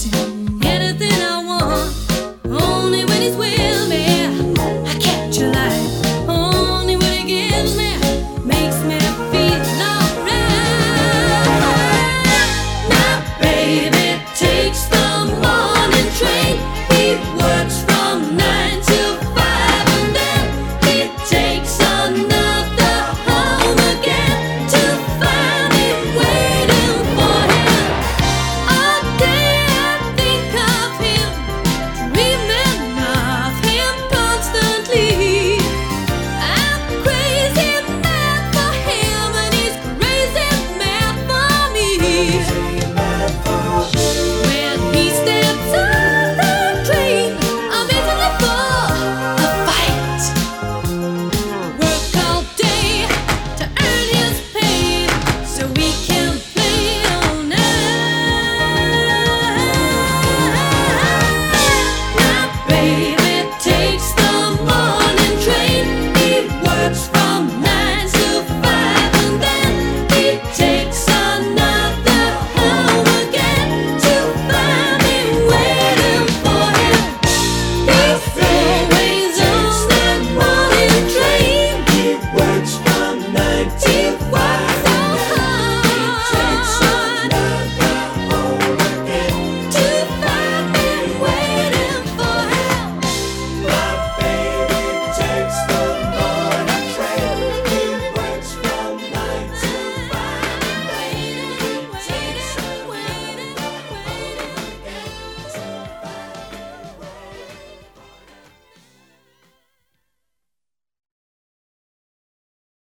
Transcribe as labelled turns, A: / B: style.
A: see.